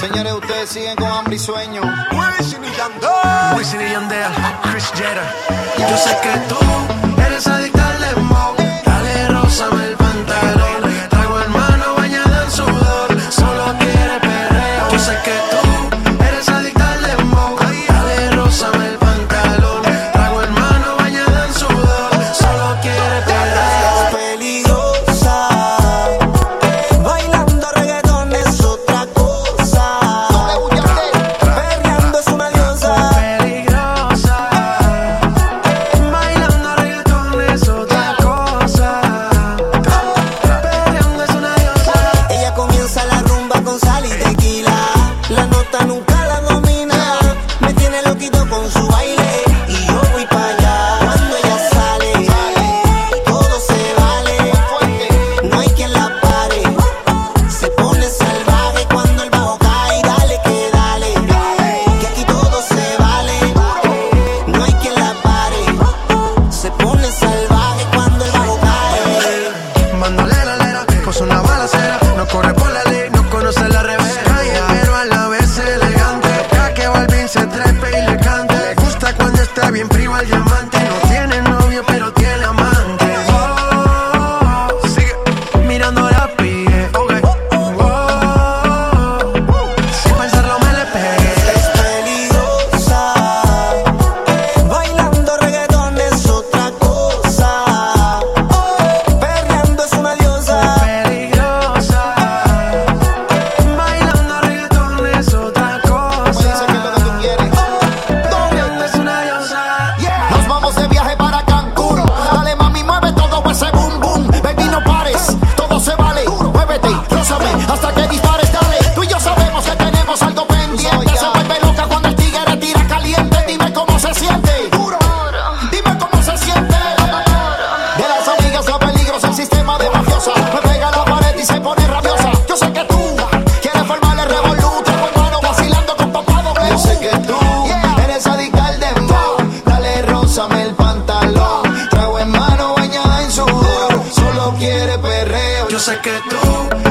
Señores, ustedes siguen con hambre y sueño. Wisin y Yandel. Wisin y Yandel, Chris Jetta. Yo sé que tú escalera, puso una balacera, no corre por la ley, no conoce la revés, al lado Bájame el pantalón. Trago en mano bañada en sudor. Solo quiere perreo. Yo sé que tú.